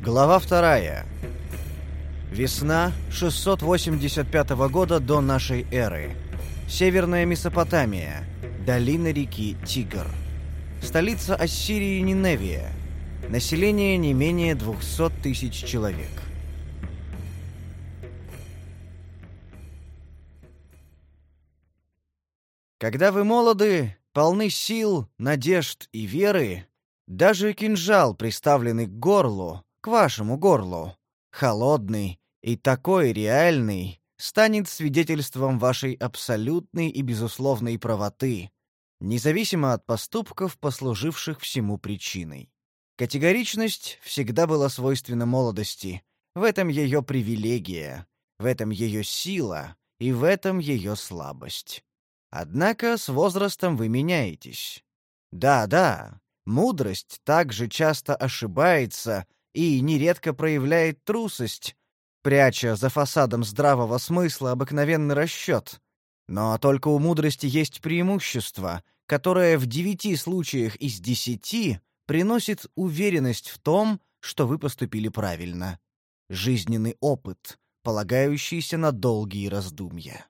Глава вторая. Весна 685 года до нашей эры. Северная Месопотамия. Долина реки Тигр. Столица Ассирии Ниневия. Население не менее 200 тысяч человек. Когда вы молоды, полны сил, надежд и веры, даже кинжал, приставленный к горлу, к вашему горлу, холодный и такой реальный, станет свидетельством вашей абсолютной и безусловной правоты, независимо от поступков, послуживших всему причиной. Категоричность всегда была свойственна молодости, в этом ее привилегия, в этом ее сила и в этом ее слабость. Однако с возрастом вы меняетесь. Да-да, мудрость также часто ошибается и нередко проявляет трусость, пряча за фасадом здравого смысла обыкновенный расчет. Но только у мудрости есть преимущество, которое в девяти случаях из десяти приносит уверенность в том, что вы поступили правильно. Жизненный опыт, полагающийся на долгие раздумья.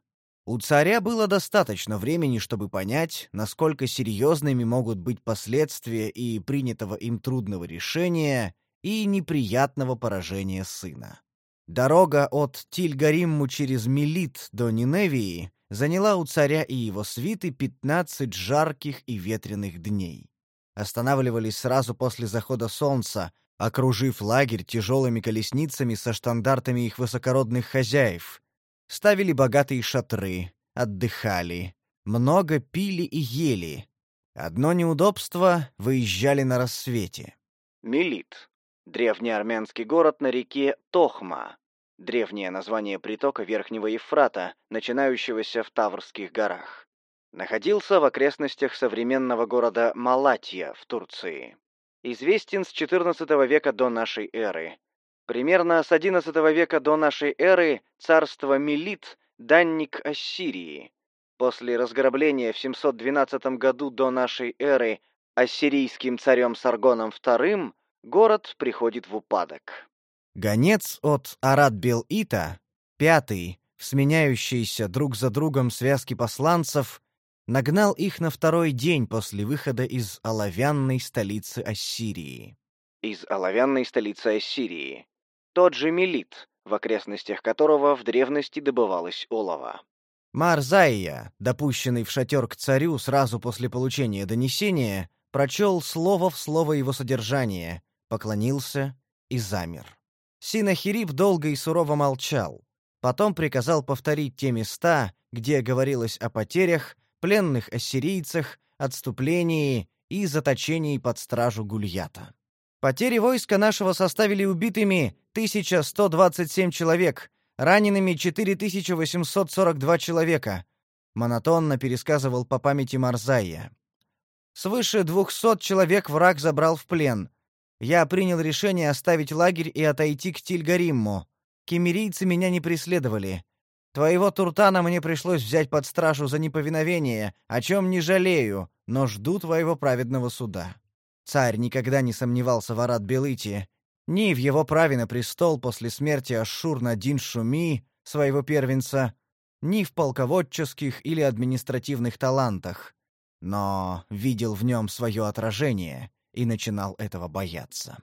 У царя было достаточно времени, чтобы понять, насколько серьезными могут быть последствия и принятого им трудного решения, и неприятного поражения сына. Дорога от Тильгаримму через Мелит до Ниневии заняла у царя и его свиты 15 жарких и ветреных дней. Останавливались сразу после захода солнца, окружив лагерь тяжелыми колесницами со штандартами их высокородных хозяев, ставили богатые шатры, отдыхали, много пили и ели. Одно неудобство — выезжали на рассвете. Мелит. Древний армянский город на реке Тохма. Древнее название притока Верхнего Ефрата, начинающегося в Таврских горах. Находился в окрестностях современного города Малатья в Турции. Известен с XIV века до нашей эры. Примерно с XI века до нашей эры царство Мелит – данник Ассирии. После разграбления в 712 году до нашей эры ассирийским царем Саргоном II город приходит в упадок. Гонец от Арат-Бел-Ита, пятый, в сменяющиеся друг за другом связки посланцев, нагнал их на второй день после выхода из оловянной столицы Ассирии. Из оловянной столицы Ассирии тот же Мелит, в окрестностях которого в древности добывалось олово. Марзайя, допущенный в шатер к царю сразу после получения донесения, прочел слово в слово его содержание, поклонился и замер. Синахирип долго и сурово молчал. Потом приказал повторить те места, где говорилось о потерях, пленных ассирийцах, отступлении и заточении под стражу Гульята. Потери войска нашего составили убитыми 1127 человек, ранеными 4842 человека, монотонно пересказывал по памяти Марзая. Свыше 200 человек враг забрал в плен. Я принял решение оставить лагерь и отойти к Тильгаримму. Кемерийцы меня не преследовали. Твоего Туртана мне пришлось взять под стражу за неповиновение, о чем не жалею, но жду твоего праведного суда. Царь никогда не сомневался в Арат-Белыте, ни в его праве на престол после смерти Ашшур-Надин Шуми, своего первенца, ни в полководческих или административных талантах, но видел в нем свое отражение и начинал этого бояться.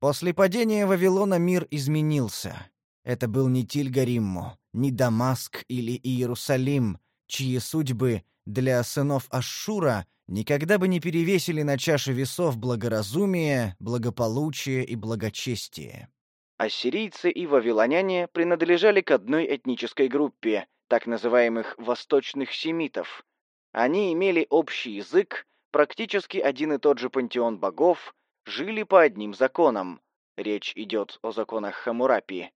После падения Вавилона мир изменился. Это был не Тильгаримму, не Дамаск или Иерусалим, чьи судьбы для сынов Ашшура никогда бы не перевесили на чаше весов благоразумие, благополучие и благочестие. Ассирийцы и вавилоняне принадлежали к одной этнической группе, так называемых «восточных семитов». Они имели общий язык, практически один и тот же пантеон богов, жили по одним законам. Речь идет о законах Хамурапи.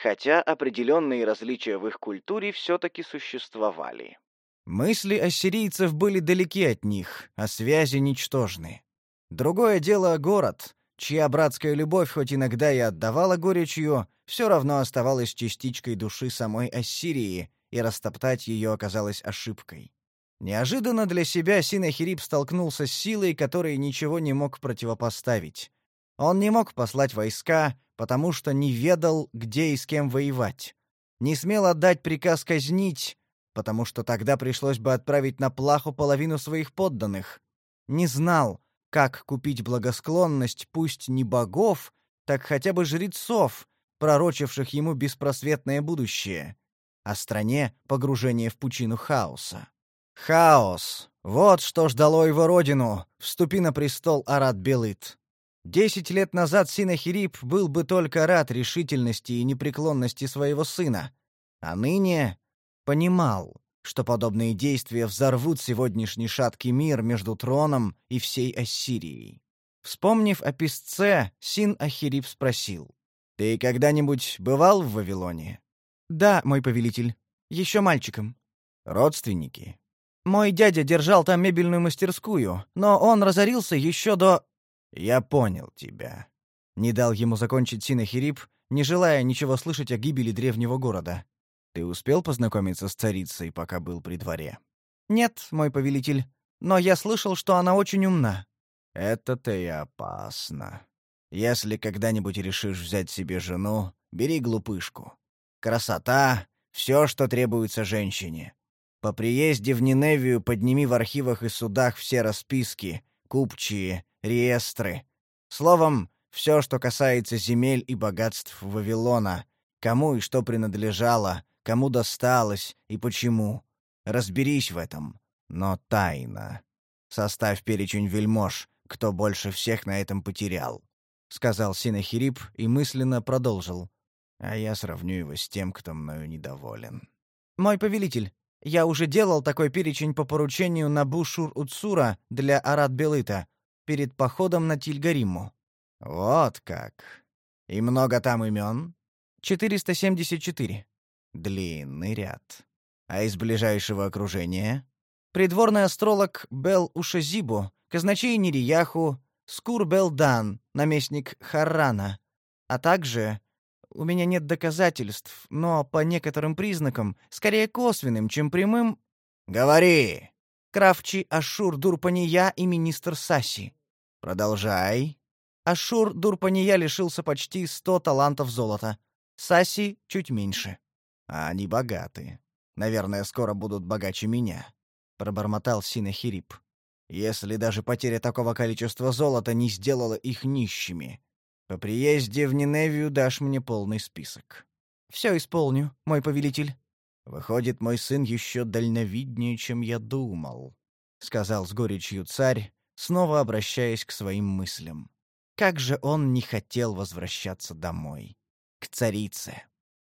Хотя определенные различия в их культуре все-таки существовали. Мысли ассирийцев были далеки от них, а связи ничтожны. Другое дело — город, чья братская любовь хоть иногда и отдавала горечью, все равно оставалась частичкой души самой Ассирии, и растоптать ее оказалось ошибкой. Неожиданно для себя Синахирип столкнулся с силой, которой ничего не мог противопоставить. Он не мог послать войска, потому что не ведал, где и с кем воевать. Не смел отдать приказ казнить, потому что тогда пришлось бы отправить на плаху половину своих подданных. Не знал, как купить благосклонность пусть не богов, так хотя бы жрецов, пророчивших ему беспросветное будущее, а стране погружение в пучину хаоса. Хаос! Вот что ждало его родину, вступи на престол Арат Белыт. Десять лет назад Синахирип был бы только рад решительности и непреклонности своего сына, а ныне понимал, что подобные действия взорвут сегодняшний шаткий мир между троном и всей Ассирией. Вспомнив о писце, Син Ахирип спросил. «Ты когда-нибудь бывал в Вавилоне?» «Да, мой повелитель. Еще мальчиком». «Родственники?» «Мой дядя держал там мебельную мастерскую, но он разорился еще до...» «Я понял тебя». Не дал ему закончить Синахирип, не желая ничего слышать о гибели древнего города. «Ты успел познакомиться с царицей, пока был при дворе?» «Нет, мой повелитель, но я слышал, что она очень умна». «Это-то и опасно. Если когда-нибудь решишь взять себе жену, бери глупышку. Красота — все, что требуется женщине. По приезде в Ниневию подними в архивах и судах все расписки, купчие, реестры. Словом, все, что касается земель и богатств Вавилона, кому и что принадлежало, кому досталось и почему. Разберись в этом, но тайно. Составь перечень вельмож, кто больше всех на этом потерял. — сказал Синахирип и мысленно продолжил. «А я сравню его с тем, кто мною недоволен». «Мой повелитель, я уже делал такой перечень по поручению Набу-Шур-Уцура для Арат-Белыта перед походом на Тильгариму». «Вот как. И много там имен?» «474». «Длинный ряд. А из ближайшего окружения?» «Придворный астролог Бел Ушазибу, казначей Нирияху, Скурбелдан, наместник Харрана, а также у меня нет доказательств, но по некоторым признакам, скорее косвенным, чем прямым, говори. Кравчи Ашур Дурпания и министр Саси. Продолжай. Ашур Дурпания лишился почти сто талантов золота. Саси чуть меньше. А они богаты. Наверное, скоро будут богаче меня, пробормотал Синахирип если даже потеря такого количества золота не сделала их нищими. По приезде в Ниневию дашь мне полный список. Все исполню, мой повелитель. Выходит, мой сын еще дальновиднее, чем я думал, сказал с горечью царь, снова обращаясь к своим мыслям. Как же он не хотел возвращаться домой, к царице.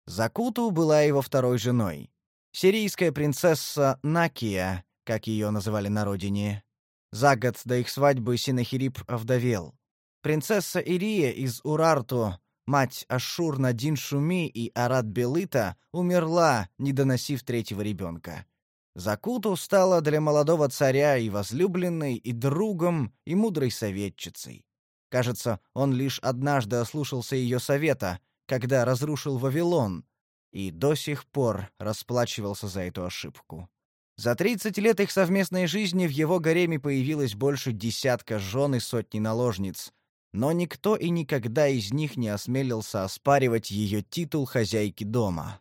Закуту была его второй женой. Сирийская принцесса Накия, как ее называли на родине, за год до их свадьбы Синахирип овдовел. Принцесса Ирия из Урарту, мать Ашур Надин Шуми и Арат Белыта, умерла, не доносив третьего ребенка. Закуту стала для молодого царя и возлюбленной, и другом, и мудрой советчицей. Кажется, он лишь однажды ослушался ее совета, когда разрушил Вавилон, и до сих пор расплачивался за эту ошибку. За 30 лет их совместной жизни в его гареме появилось больше десятка жен и сотни наложниц, но никто и никогда из них не осмелился оспаривать ее титул хозяйки дома.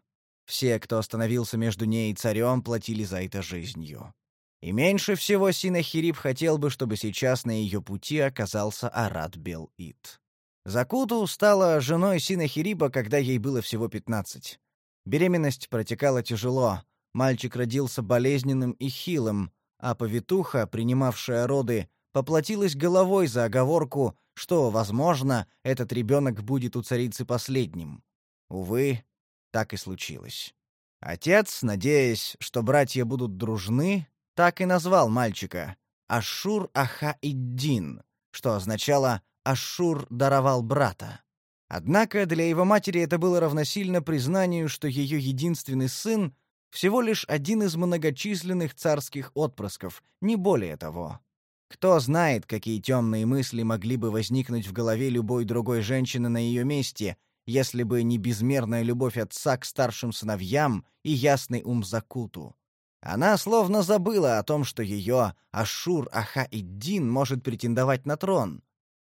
Все, кто остановился между ней и царем, платили за это жизнью. И меньше всего Синахирип хотел бы, чтобы сейчас на ее пути оказался Арат Бел-Ит. Закуту стала женой Синахириба, когда ей было всего 15. Беременность протекала тяжело, Мальчик родился болезненным и хилым, а повитуха, принимавшая роды, поплатилась головой за оговорку, что, возможно, этот ребенок будет у царицы последним. Увы, так и случилось. Отец, надеясь, что братья будут дружны, так и назвал мальчика Ашур Аха-Иддин, что означало «Ашур даровал брата». Однако для его матери это было равносильно признанию, что ее единственный сын всего лишь один из многочисленных царских отпрысков, не более того. Кто знает, какие темные мысли могли бы возникнуть в голове любой другой женщины на ее месте, если бы не безмерная любовь отца к старшим сыновьям и ясный ум Закуту. Она словно забыла о том, что ее Ашур Аха-Иддин может претендовать на трон.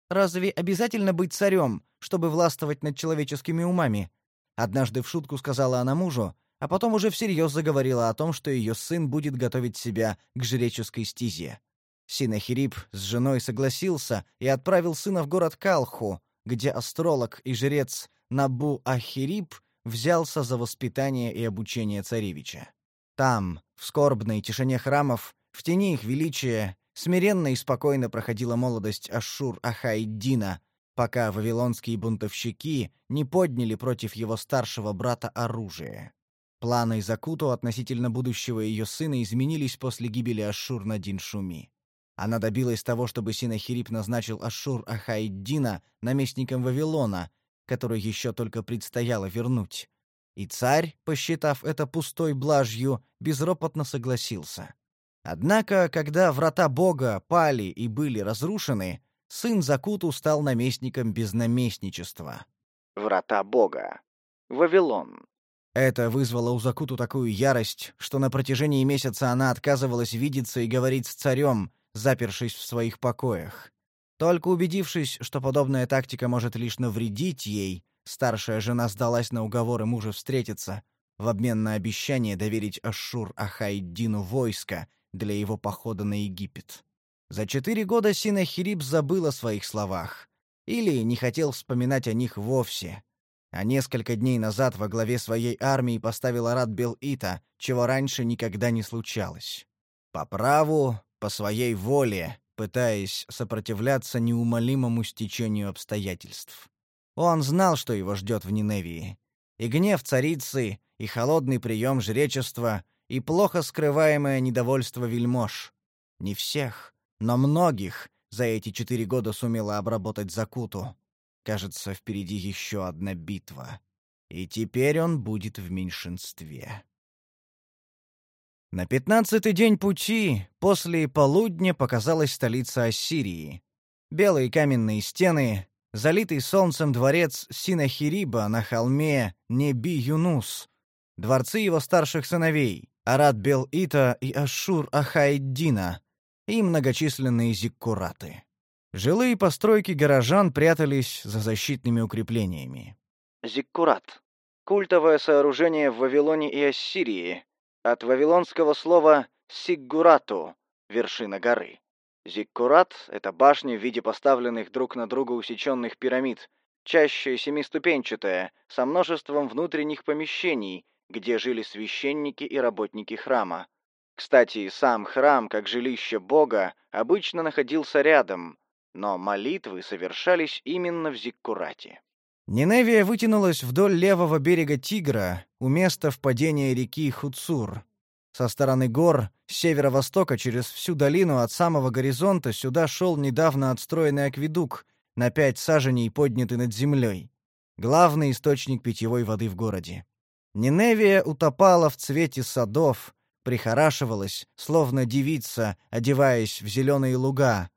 разве обязательно быть царем, чтобы властвовать над человеческими умами?» Однажды в шутку сказала она мужу, а потом уже всерьез заговорила о том, что ее сын будет готовить себя к жреческой стезе. Синахирип с женой согласился и отправил сына в город Калху, где астролог и жрец Набу Ахирип взялся за воспитание и обучение царевича. Там, в скорбной тишине храмов, в тени их величия, смиренно и спокойно проходила молодость Ашшур-Ахайдина, пока вавилонские бунтовщики не подняли против его старшего брата оружие. Планы Закуту относительно будущего ее сына изменились после гибели Ашшур-Надин-Шуми. Она добилась того, чтобы Синахирип назначил Ашшур-Ахайдина наместником Вавилона, который еще только предстояло вернуть. И царь, посчитав это пустой блажью, безропотно согласился. Однако, когда врата Бога пали и были разрушены, сын Закуту стал наместником без наместничества. Врата Бога. Вавилон. Это вызвало у Закуту такую ярость, что на протяжении месяца она отказывалась видеться и говорить с царем, запершись в своих покоях. Только убедившись, что подобная тактика может лишь навредить ей, Старшая жена сдалась на уговоры мужа встретиться, в обмен на обещание доверить Ашур Ахайдину войско для его похода на Египет. За четыре года Синахириб забыл о своих словах. Или не хотел вспоминать о них вовсе. А несколько дней назад во главе своей армии поставил Арат Бел-Ита, чего раньше никогда не случалось. По праву, по своей воле, пытаясь сопротивляться неумолимому стечению обстоятельств. Он знал, что его ждет в Ниневии. И гнев царицы, и холодный прием жречества, и плохо скрываемое недовольство вельмож. Не всех, но многих за эти четыре года сумела обработать Закуту. Кажется, впереди еще одна битва. И теперь он будет в меньшинстве. На пятнадцатый день пути, после полудня, показалась столица Ассирии. Белые каменные стены, залитый солнцем дворец Синахириба на холме Неби-Юнус, дворцы его старших сыновей Арат Бел-Ита и Ашур Ахайддина и многочисленные зиккураты. Жилые постройки горожан прятались за защитными укреплениями. Зиккурат — культовое сооружение в Вавилоне и Ассирии, от вавилонского слова «сиггурату» — вершина горы. Зиккурат — это башня в виде поставленных друг на друга усеченных пирамид, чаще семиступенчатая, со множеством внутренних помещений, где жили священники и работники храма. Кстати, сам храм, как жилище Бога, обычно находился рядом, но молитвы совершались именно в Зиккурате. Ниневия вытянулась вдоль левого берега Тигра, у места впадения реки Хуцур. Со стороны гор, с северо-востока через всю долину от самого горизонта сюда шел недавно отстроенный акведук, на пять саженей поднятый над землей. Главный источник питьевой воды в городе. Ниневия утопала в цвете садов, прихорашивалась, словно девица, одеваясь в зеленые луга,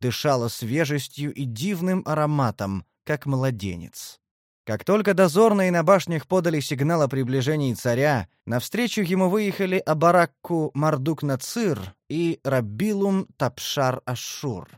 дышала свежестью и дивным ароматом, как младенец. Как только дозорные на башнях подали сигнал о приближении царя, навстречу ему выехали Абаракку Мардук-Нацир и Рабилум Тапшар-Ашшур.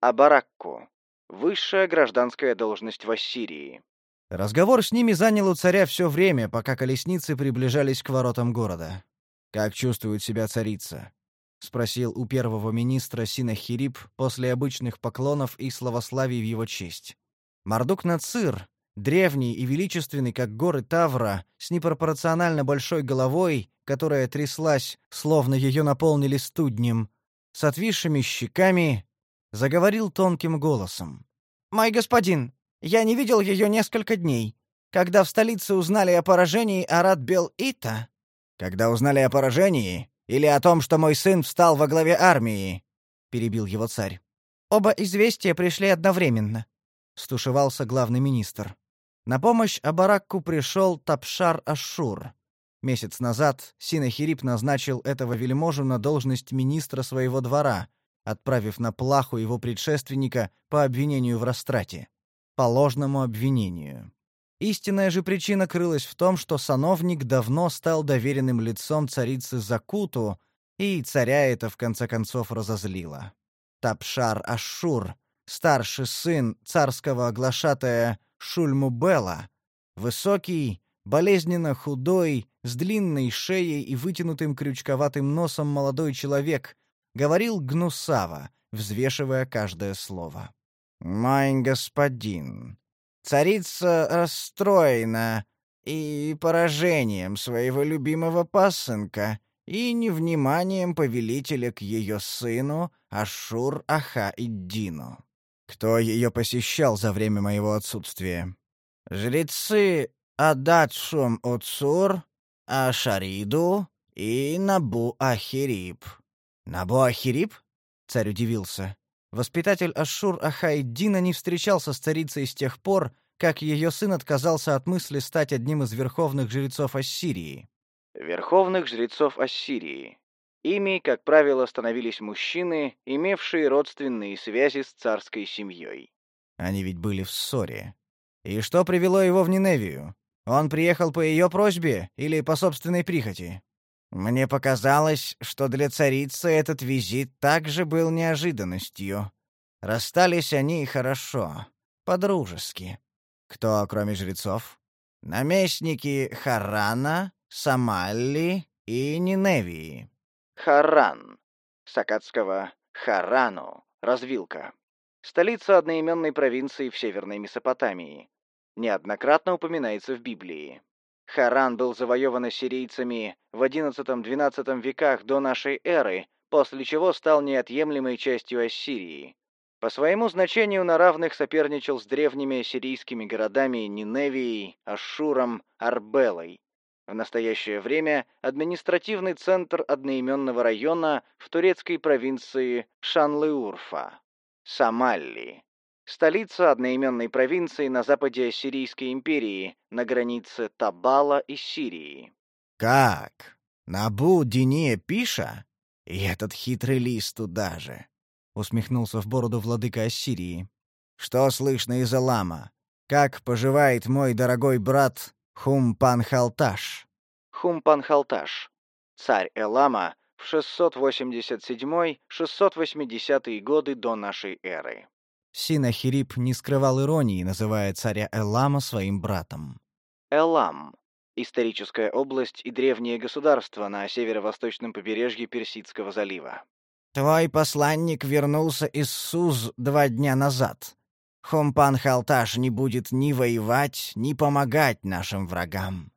Абаракку — высшая гражданская должность в Ассирии. Разговор с ними занял у царя все время, пока колесницы приближались к воротам города. «Как чувствует себя царица?» — спросил у первого министра Синахирип после обычных поклонов и славославий в его честь. Мардук-Нацир, древний и величественный, как горы Тавра, с непропорционально большой головой, которая тряслась, словно ее наполнили студнем, с отвисшими щеками, заговорил тонким голосом. «Мой господин, я не видел ее несколько дней. Когда в столице узнали о поражении Арат Бел-Ита...» «Когда узнали о поражении? Или о том, что мой сын встал во главе армии?» — перебил его царь. «Оба известия пришли одновременно», — стушевался главный министр. На помощь Абаракку пришел Тапшар Ашур. Месяц назад Синахирип назначил этого вельможу на должность министра своего двора, отправив на плаху его предшественника по обвинению в растрате. По ложному обвинению. Истинная же причина крылась в том, что сановник давно стал доверенным лицом царицы Закуту, и царя это в конце концов разозлило. Тапшар Ашур старший сын царского оглашатая Шульмубела, высокий, болезненно худой, с длинной шеей и вытянутым крючковатым носом молодой человек, говорил гнусаво, взвешивая каждое слово. «Мой господин, царица расстроена и поражением своего любимого пасынка, и невниманием повелителя к ее сыну Ашур-Аха-Иддину. Кто ее посещал за время моего отсутствия? Жрецы Адатшум Уцур, Ашариду и Набу-Ахириб. Набу-Ахириб? Царь удивился. Воспитатель Ашур-Ахайдина не встречался с царицей с тех пор, как ее сын отказался от мысли стать одним из верховных жрецов Ассирии. Верховных жрецов Ассирии. Ими, как правило, становились мужчины, имевшие родственные связи с царской семьей. Они ведь были в ссоре. И что привело его в Ниневию? Он приехал по ее просьбе или по собственной прихоти? Мне показалось, что для царицы этот визит также был неожиданностью. Расстались они хорошо, по-дружески. Кто, кроме жрецов? Наместники Харана, Самалли и Ниневии. Харан. Сакатского Харану. Развилка. Столица одноименной провинции в Северной Месопотамии. Неоднократно упоминается в Библии. Харан был завоеван ассирийцами в XI-XII веках до нашей эры, после чего стал неотъемлемой частью Ассирии. По своему значению на равных соперничал с древними ассирийскими городами Ниневией, Ашшуром, Арбелой. В настоящее время административный центр одноименного района в турецкой провинции Шанлыурфа, Самалли. Столица одноименной провинции на западе Ассирийской империи, на границе Табала и Сирии. «Как? Набу Диния Пиша? И этот хитрый лист туда же!» — усмехнулся в бороду владыка Ассирии. «Что слышно из Алама? Как поживает мой дорогой брат Хумпан-Халташ. Хумпан-Халташ. Царь Элама в 687-680 годы до нашей эры. Синахирип не скрывал иронии, называя царя Элама своим братом. Элам — историческая область и древнее государство на северо-восточном побережье Персидского залива. «Твой посланник вернулся из Суз два дня назад. Хомпан Халташ не будет ни воевать, ни помогать нашим врагам.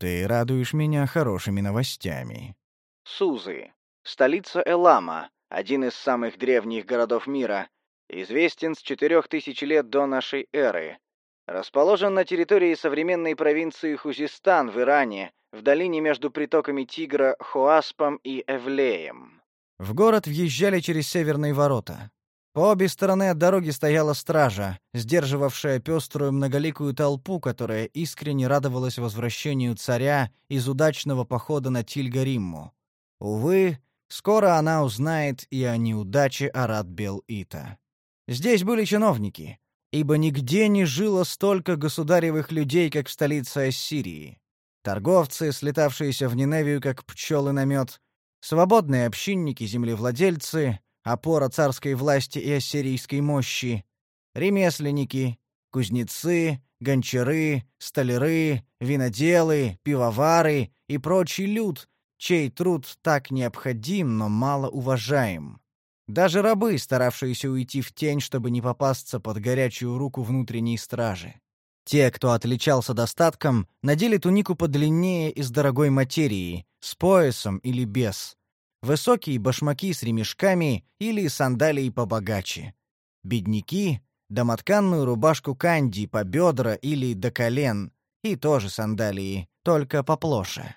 Ты радуешь меня хорошими новостями. Сузы. Столица Элама, один из самых древних городов мира, известен с 4000 лет до нашей эры. Расположен на территории современной провинции Хузистан в Иране, в долине между притоками Тигра, Хуаспом и Эвлеем. В город въезжали через северные ворота. По обе стороны от дороги стояла стража, сдерживавшая пеструю многоликую толпу, которая искренне радовалась возвращению царя из удачного похода на Тильгаримму. Увы, скоро она узнает и о неудаче Арат-Бел-Ита. Здесь были чиновники, ибо нигде не жило столько государевых людей, как в столице Ассирии. Торговцы, слетавшиеся в Ниневию, как пчелы на мед, свободные общинники-землевладельцы — опора царской власти и ассирийской мощи, ремесленники, кузнецы, гончары, столяры, виноделы, пивовары и прочий люд, чей труд так необходим, но мало уважаем. Даже рабы, старавшиеся уйти в тень, чтобы не попасться под горячую руку внутренней стражи. Те, кто отличался достатком, надели тунику подлиннее из дорогой материи, с поясом или без, высокие башмаки с ремешками или сандалии побогаче. Бедняки — домотканную рубашку канди по бедра или до колен, и тоже сандалии, только поплоше.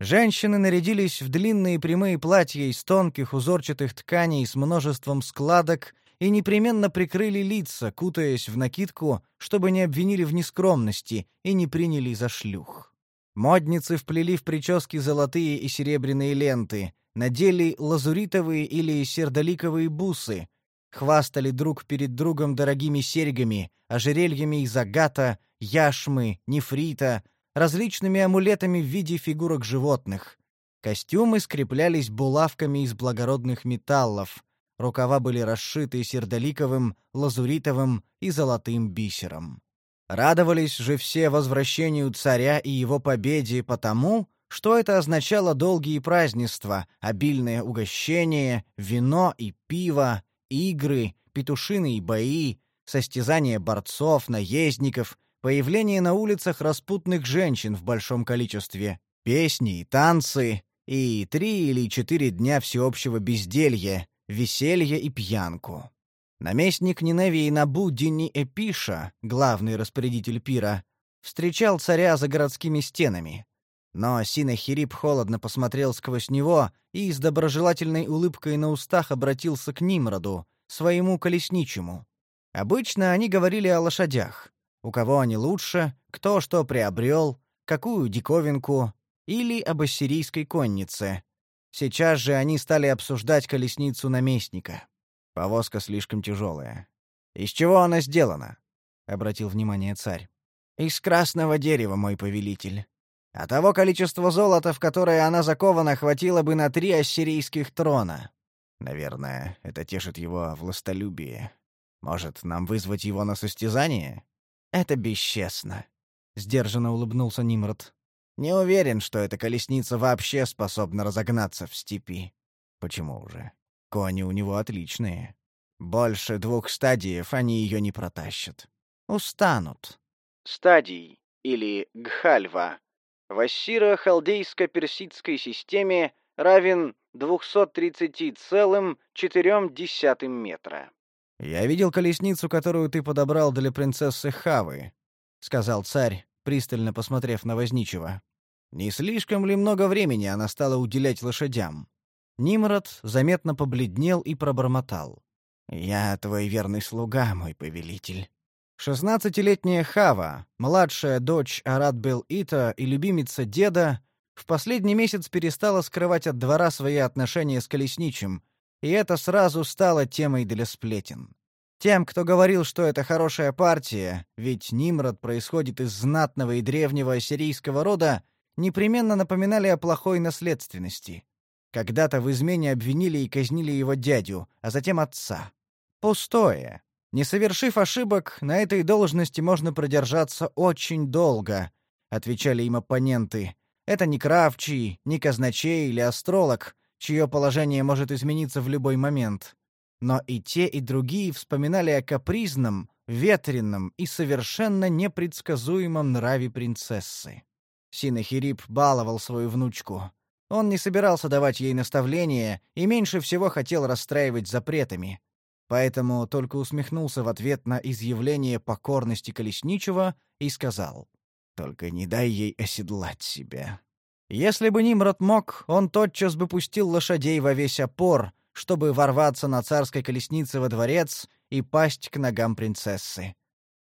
Женщины нарядились в длинные прямые платья из тонких узорчатых тканей с множеством складок и непременно прикрыли лица, кутаясь в накидку, чтобы не обвинили в нескромности и не приняли за шлюх. Модницы вплели в прически золотые и серебряные ленты, надели лазуритовые или сердоликовые бусы, хвастали друг перед другом дорогими серьгами, ожерельями из агата, яшмы, нефрита, различными амулетами в виде фигурок животных. Костюмы скреплялись булавками из благородных металлов, рукава были расшиты сердоликовым, лазуритовым и золотым бисером. Радовались же все возвращению царя и его победе потому, что это означало долгие празднества, обильное угощение, вино и пиво, игры, петушиные бои, состязания борцов, наездников, появление на улицах распутных женщин в большом количестве, песни и танцы, и три или четыре дня всеобщего безделья, веселья и пьянку. Наместник Ниневии Набу Дини Эпиша, главный распорядитель пира, встречал царя за городскими стенами. Но Синахирип холодно посмотрел сквозь него и с доброжелательной улыбкой на устах обратился к Нимроду, своему колесничему. Обычно они говорили о лошадях. У кого они лучше, кто что приобрел, какую диковинку, или об ассирийской коннице. Сейчас же они стали обсуждать колесницу наместника. Повозка слишком тяжелая. «Из чего она сделана?» — обратил внимание царь. «Из красного дерева, мой повелитель. А того количества золота, в которое она закована, хватило бы на три ассирийских трона. Наверное, это тешит его властолюбие. Может, нам вызвать его на состязание? Это бесчестно. Сдержанно улыбнулся Нимрод. Не уверен, что эта колесница вообще способна разогнаться в степи. Почему уже? Кони у него отличные. Больше двух стадиев они ее не протащат. Устанут. Стадий, или гхальва, в ассиро-халдейско-персидской системе равен 230,4 метра. «Я видел колесницу, которую ты подобрал для принцессы Хавы», — сказал царь, пристально посмотрев на возничего. «Не слишком ли много времени она стала уделять лошадям?» Нимрод заметно побледнел и пробормотал. «Я твой верный слуга, мой повелитель». Шестнадцатилетняя Хава, младшая дочь Арат-Бел-Ита и любимица деда, в последний месяц перестала скрывать от двора свои отношения с колесничим, и это сразу стало темой для сплетен. Тем, кто говорил, что это хорошая партия, ведь Нимрод происходит из знатного и древнего ассирийского рода, непременно напоминали о плохой наследственности. Когда-то в измене обвинили и казнили его дядю, а затем отца. Пустое. Не совершив ошибок, на этой должности можно продержаться очень долго, отвечали им оппоненты. Это не кравчий, не казначей или астролог, чье положение может измениться в любой момент. Но и те, и другие вспоминали о капризном, ветренном и совершенно непредсказуемом нраве принцессы. Синахирип баловал свою внучку. Он не собирался давать ей наставления и меньше всего хотел расстраивать запретами поэтому только усмехнулся в ответ на изъявление покорности Колесничего и сказал, «Только не дай ей оседлать себя». Если бы Нимрод мог, он тотчас бы пустил лошадей во весь опор, чтобы ворваться на царской колеснице во дворец и пасть к ногам принцессы.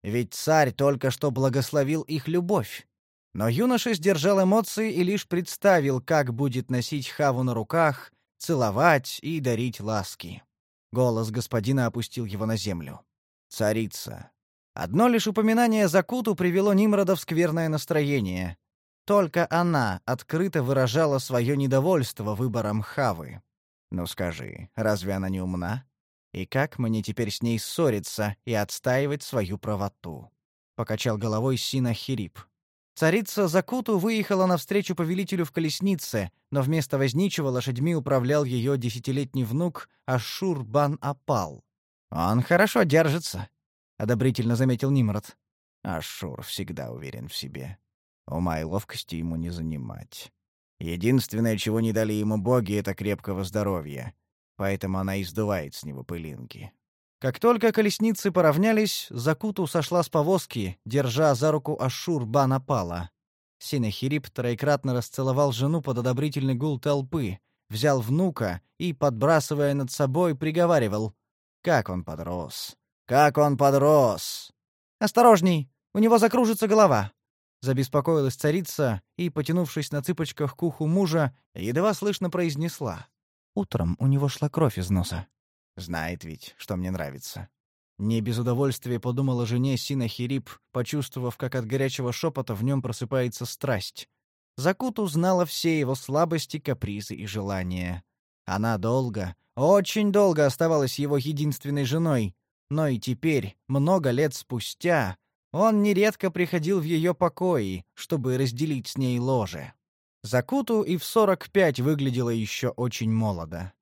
Ведь царь только что благословил их любовь. Но юноша сдержал эмоции и лишь представил, как будет носить Хаву на руках, целовать и дарить ласки. Голос господина опустил его на землю. «Царица». Одно лишь упоминание Закуту привело Нимрода в скверное настроение. Только она открыто выражала свое недовольство выбором Хавы. «Ну скажи, разве она не умна? И как мне теперь с ней ссориться и отстаивать свою правоту?» — покачал головой Сина Хирип. Царица Закуту выехала навстречу повелителю в колеснице, но вместо возничего лошадьми управлял ее десятилетний внук Ашур-бан-Апал. «Он хорошо держится», — одобрительно заметил Нимрод. Ашур всегда уверен в себе. Ума и ловкости ему не занимать. Единственное, чего не дали ему боги, — это крепкого здоровья. Поэтому она и сдувает с него пылинки. Как только колесницы поравнялись, Закуту сошла с повозки, держа за руку Ашур Банапала. Синахирип троекратно расцеловал жену под одобрительный гул толпы, взял внука и, подбрасывая над собой, приговаривал. «Как он подрос! Как он подрос!» «Осторожней! У него закружится голова!» Забеспокоилась царица и, потянувшись на цыпочках к уху мужа, едва слышно произнесла. Утром у него шла кровь из носа. Знает ведь, что мне нравится. Не без удовольствия подумала жене Сина Хирип, почувствовав, как от горячего шепота в нем просыпается страсть. Закут узнала все его слабости, капризы и желания. Она долго, очень долго оставалась его единственной женой, но и теперь, много лет спустя, он нередко приходил в ее покои, чтобы разделить с ней ложе. Закуту и в 45 выглядела еще очень молодо.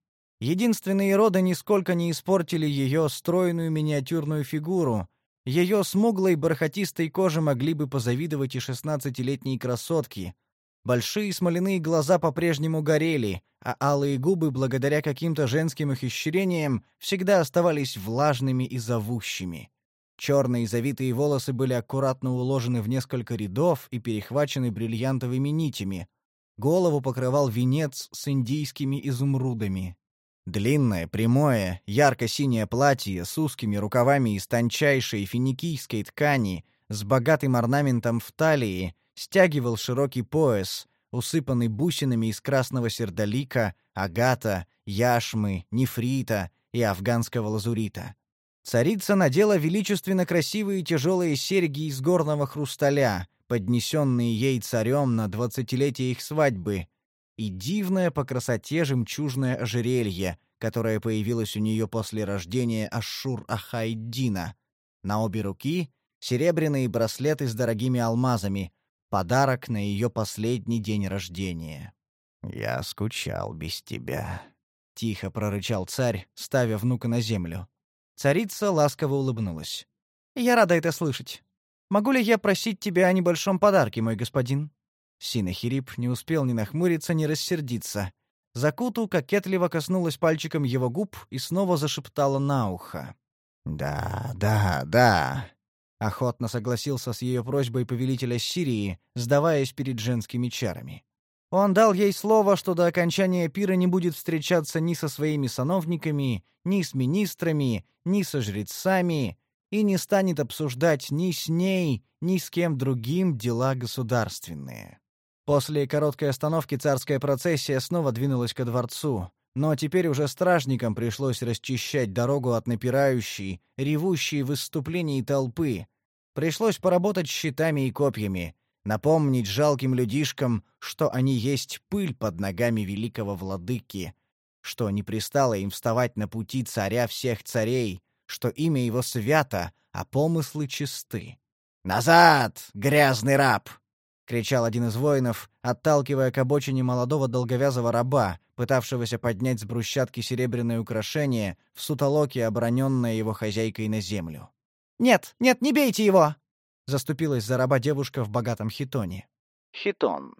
Единственные роды нисколько не испортили ее стройную миниатюрную фигуру. Ее смуглой бархатистой коже могли бы позавидовать и шестнадцатилетние красотки. Большие смоляные глаза по-прежнему горели, а алые губы, благодаря каким-то женским ухищрениям, всегда оставались влажными и зовущими. Черные завитые волосы были аккуратно уложены в несколько рядов и перехвачены бриллиантовыми нитями. Голову покрывал венец с индийскими изумрудами. Длинное, прямое, ярко-синее платье с узкими рукавами из тончайшей финикийской ткани с богатым орнаментом в талии стягивал широкий пояс, усыпанный бусинами из красного сердолика, агата, яшмы, нефрита и афганского лазурита. Царица надела величественно красивые тяжелые серьги из горного хрусталя, поднесенные ей царем на двадцатилетие их свадьбы, и дивное по красоте жемчужное ожерелье, которое появилось у нее после рождения Ашшур-Ахайдина. На обе руки — серебряные браслеты с дорогими алмазами, подарок на ее последний день рождения. «Я скучал без тебя», — тихо прорычал царь, ставя внука на землю. Царица ласково улыбнулась. «Я рада это слышать. Могу ли я просить тебя о небольшом подарке, мой господин?» Синахирип не успел ни нахмуриться, ни рассердиться. Закуту кокетливо коснулась пальчиком его губ и снова зашептала на ухо. «Да, да, да», — охотно согласился с ее просьбой повелителя Сирии, сдаваясь перед женскими чарами. Он дал ей слово, что до окончания пира не будет встречаться ни со своими сановниками, ни с министрами, ни со жрецами, и не станет обсуждать ни с ней, ни с кем другим дела государственные. После короткой остановки царская процессия снова двинулась ко дворцу, но теперь уже стражникам пришлось расчищать дорогу от напирающей, ревущей в выступлений толпы. Пришлось поработать щитами и копьями, напомнить жалким людишкам, что они есть пыль под ногами великого владыки, что не пристало им вставать на пути царя всех царей, что имя его свято, а помыслы чисты. «Назад, грязный раб!» Кричал один из воинов, отталкивая к обочине молодого долговязого раба, пытавшегося поднять с брусчатки серебряное украшение в сутолоке, оброненное его хозяйкой на землю. «Нет, нет, не бейте его!» — заступилась за раба девушка в богатом хитоне. Хитон.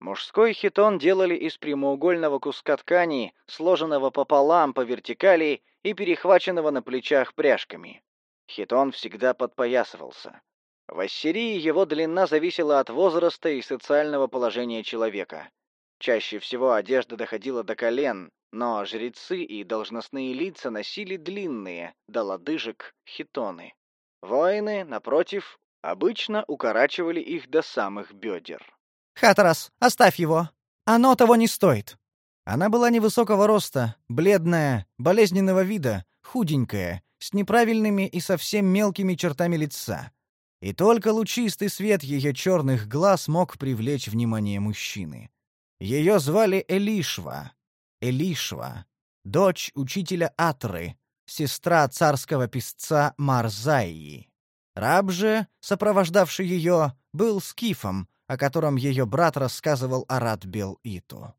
Мужской хитон делали из прямоугольного куска ткани, сложенного пополам по вертикали и перехваченного на плечах пряжками. Хитон всегда подпоясывался. В Ассирии его длина зависела от возраста и социального положения человека. Чаще всего одежда доходила до колен, но жрецы и должностные лица носили длинные, до лодыжек, хитоны. Воины, напротив, обычно укорачивали их до самых бедер. «Хатарас, оставь его! Оно того не стоит!» Она была невысокого роста, бледная, болезненного вида, худенькая, с неправильными и совсем мелкими чертами лица и только лучистый свет ее черных глаз мог привлечь внимание мужчины. Ее звали Элишва. Элишва, дочь учителя Атры, сестра царского писца Марзаи. Раб же, сопровождавший ее, был скифом, о котором ее брат рассказывал Арат Бел-Иту.